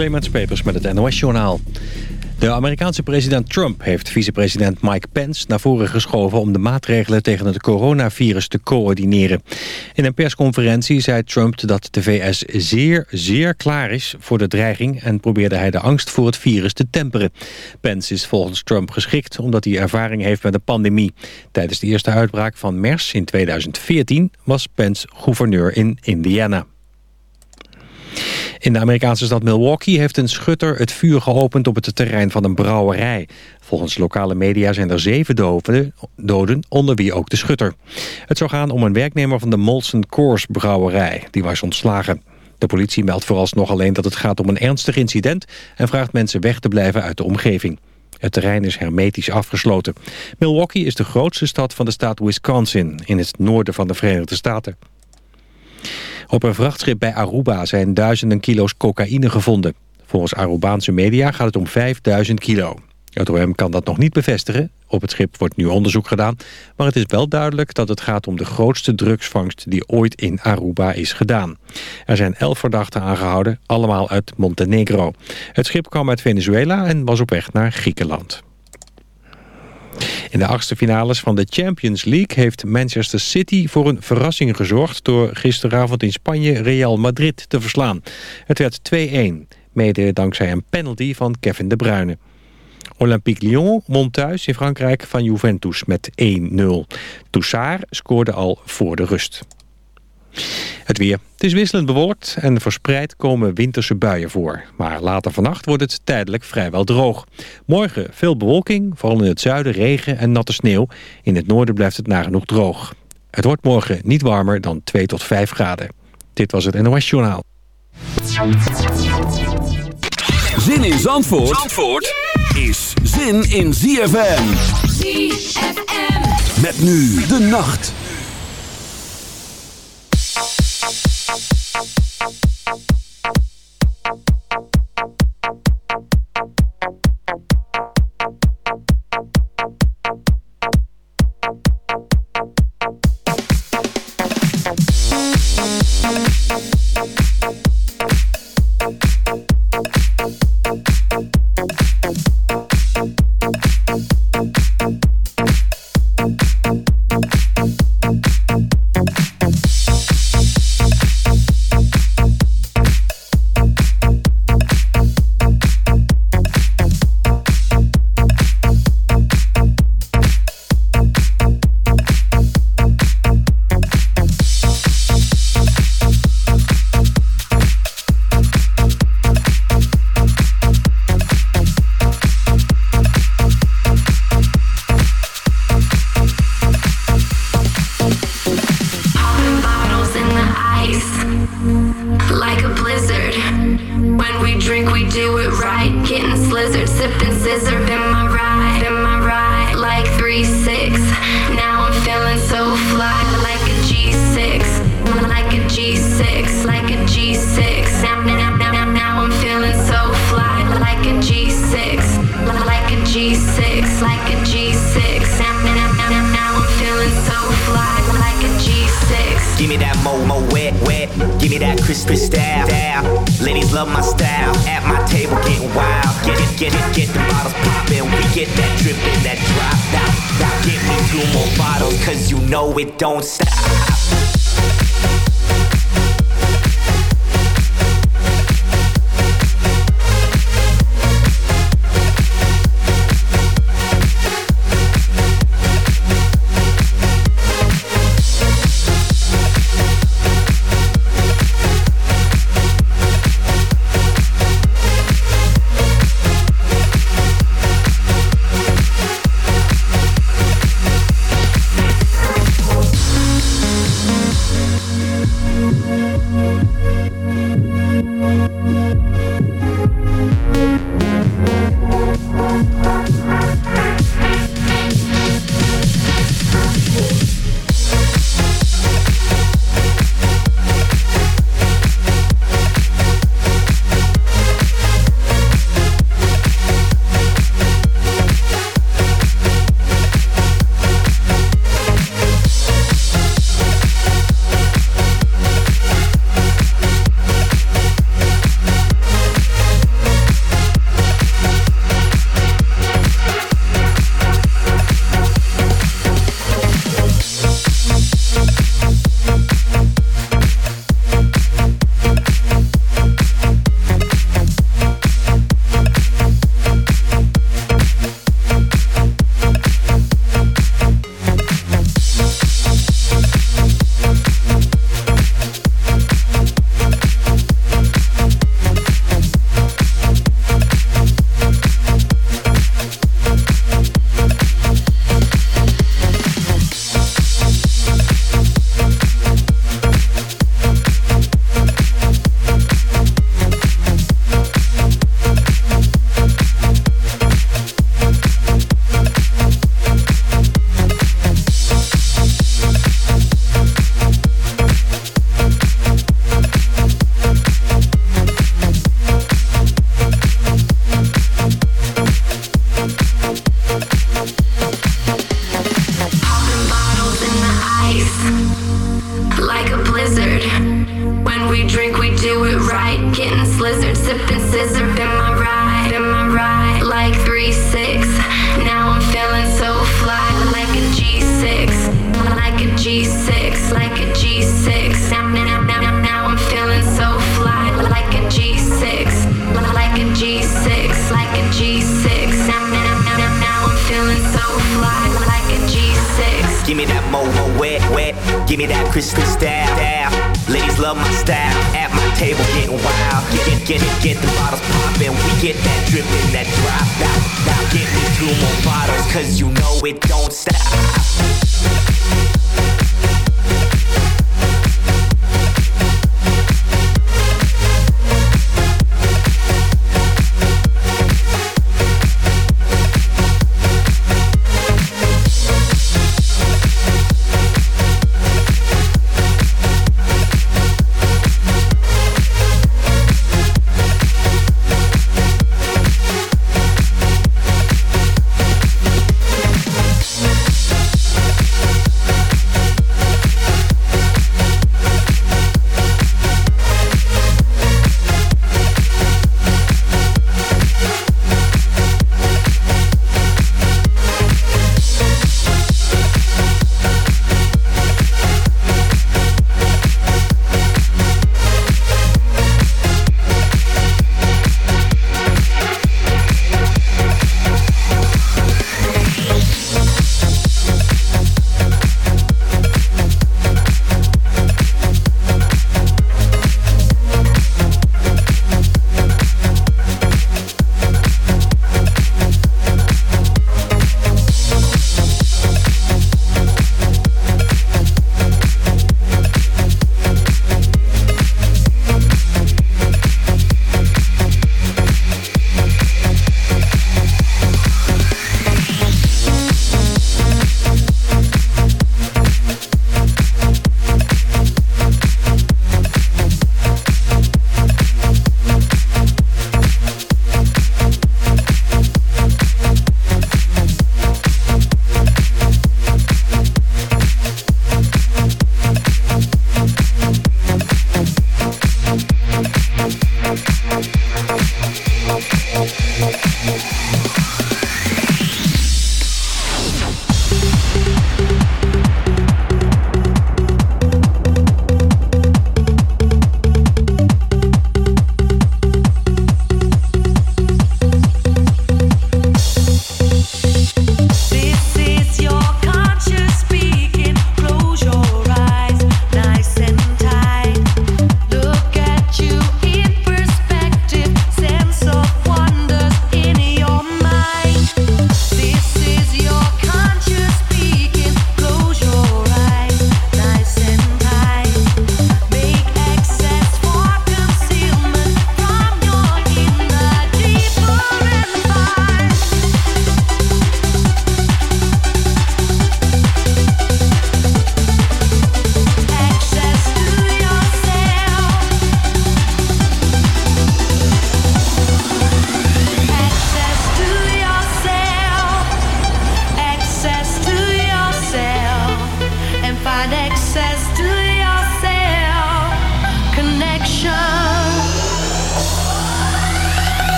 Clemens Peters met het NOS-journaal. De Amerikaanse president Trump heeft vicepresident Mike Pence naar voren geschoven... om de maatregelen tegen het coronavirus te coördineren. In een persconferentie zei Trump dat de VS zeer, zeer klaar is voor de dreiging... en probeerde hij de angst voor het virus te temperen. Pence is volgens Trump geschikt omdat hij ervaring heeft met de pandemie. Tijdens de eerste uitbraak van MERS in 2014 was Pence gouverneur in Indiana. In de Amerikaanse stad Milwaukee heeft een schutter het vuur geopend op het terrein van een brouwerij. Volgens lokale media zijn er zeven doden, onder wie ook de schutter. Het zou gaan om een werknemer van de Molson Coors brouwerij, die was ontslagen. De politie meldt vooralsnog alleen dat het gaat om een ernstig incident... en vraagt mensen weg te blijven uit de omgeving. Het terrein is hermetisch afgesloten. Milwaukee is de grootste stad van de staat Wisconsin... in het noorden van de Verenigde Staten. Op een vrachtschip bij Aruba zijn duizenden kilo's cocaïne gevonden. Volgens Arubaanse media gaat het om 5000 kilo. Het OM kan dat nog niet bevestigen. Op het schip wordt nu onderzoek gedaan. Maar het is wel duidelijk dat het gaat om de grootste drugsvangst... die ooit in Aruba is gedaan. Er zijn elf verdachten aangehouden, allemaal uit Montenegro. Het schip kwam uit Venezuela en was op weg naar Griekenland. In de achtste finales van de Champions League heeft Manchester City voor een verrassing gezorgd... door gisteravond in Spanje Real Madrid te verslaan. Het werd 2-1, mede dankzij een penalty van Kevin De Bruyne. Olympique Lyon won thuis in Frankrijk van Juventus met 1-0. Toussard scoorde al voor de rust. Het weer. Het is wisselend bewolkt en verspreid komen winterse buien voor. Maar later vannacht wordt het tijdelijk vrijwel droog. Morgen veel bewolking, vooral in het zuiden regen en natte sneeuw. In het noorden blijft het nagenoeg droog. Het wordt morgen niet warmer dan 2 tot 5 graden. Dit was het NOS Journaal. Zin in Zandvoort, Zandvoort is zin in ZFM. ZFM. Met nu de nacht. Thank. style. At my table, getting wild. Get it, get it, get the bottles poppin'. We get that drippin', that drop. Now, now get me two more bottles, cause you know it don't stop.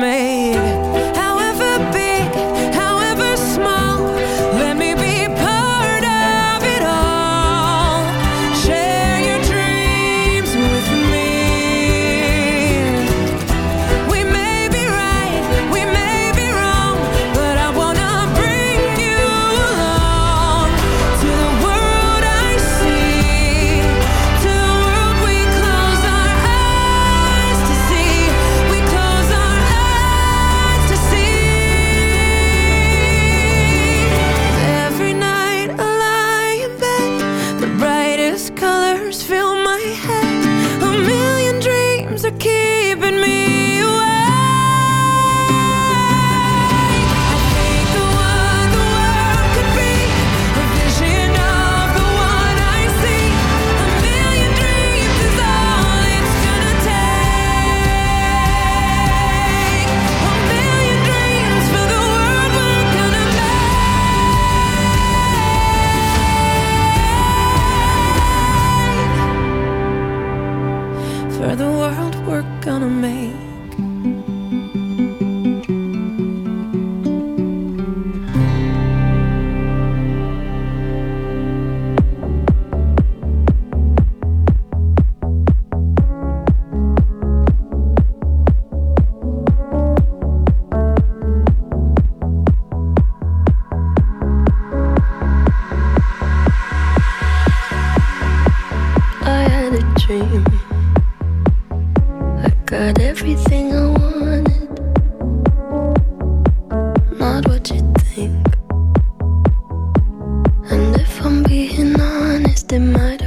made in my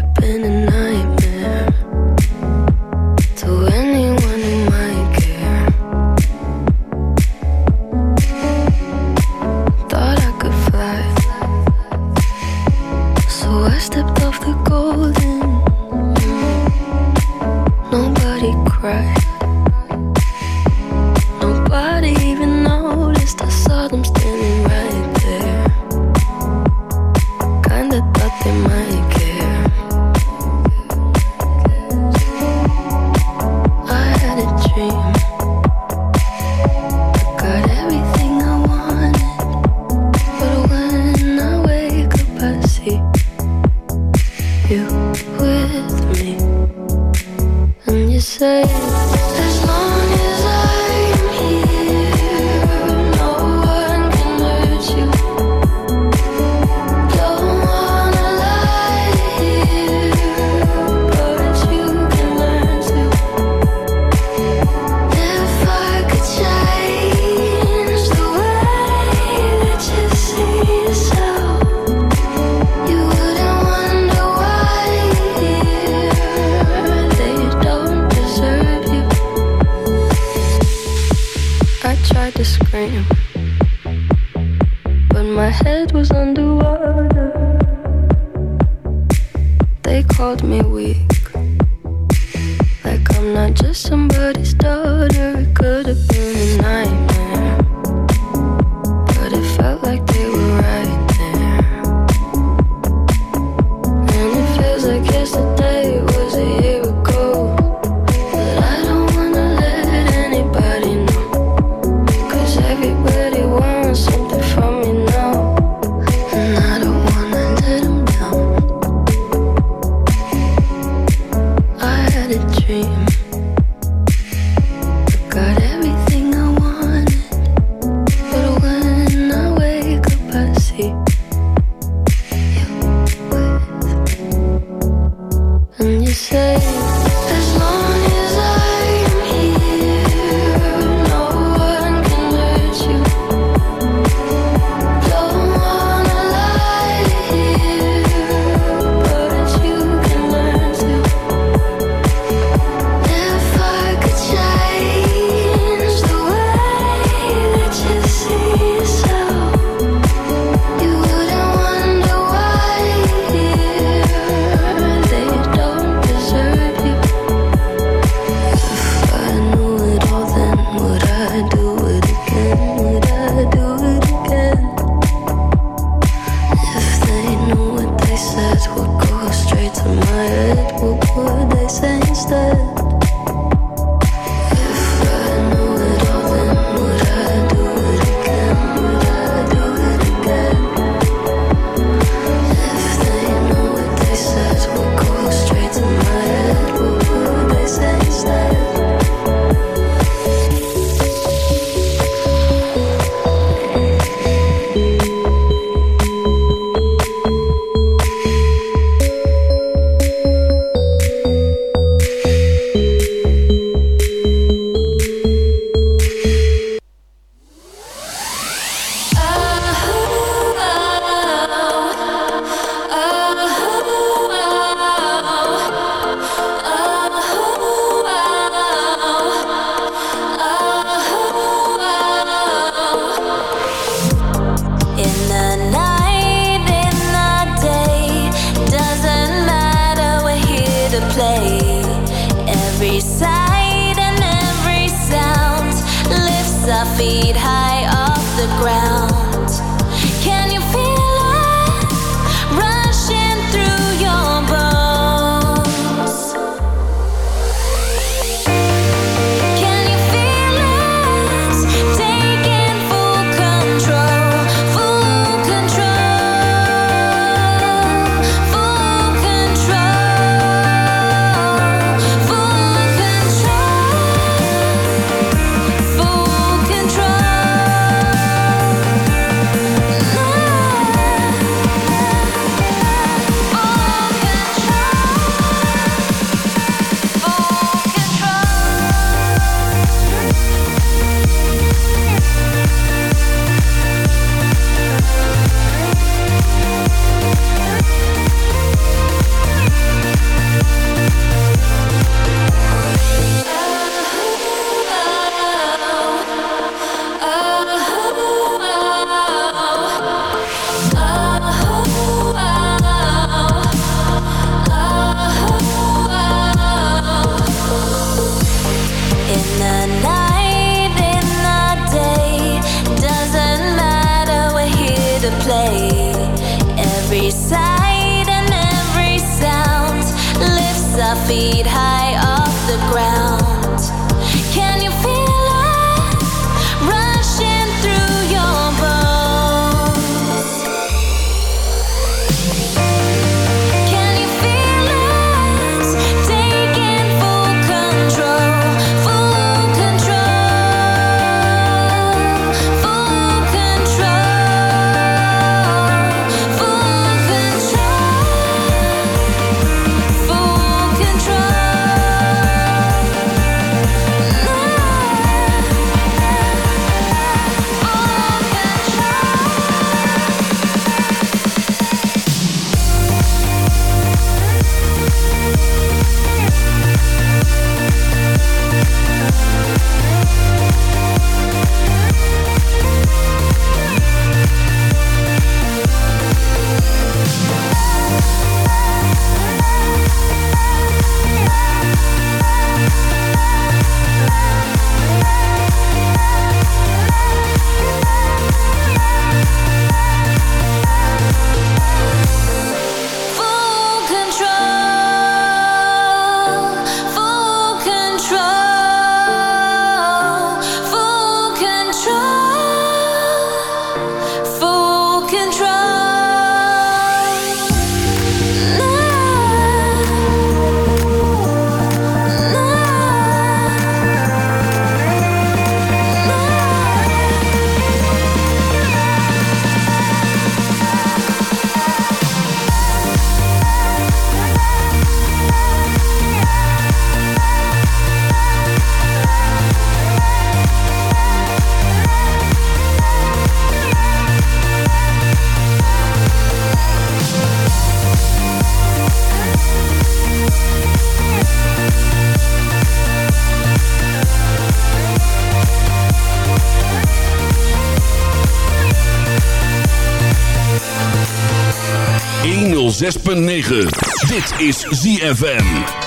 106.9. Dit is ZFM.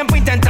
tiempo intentando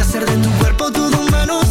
todo un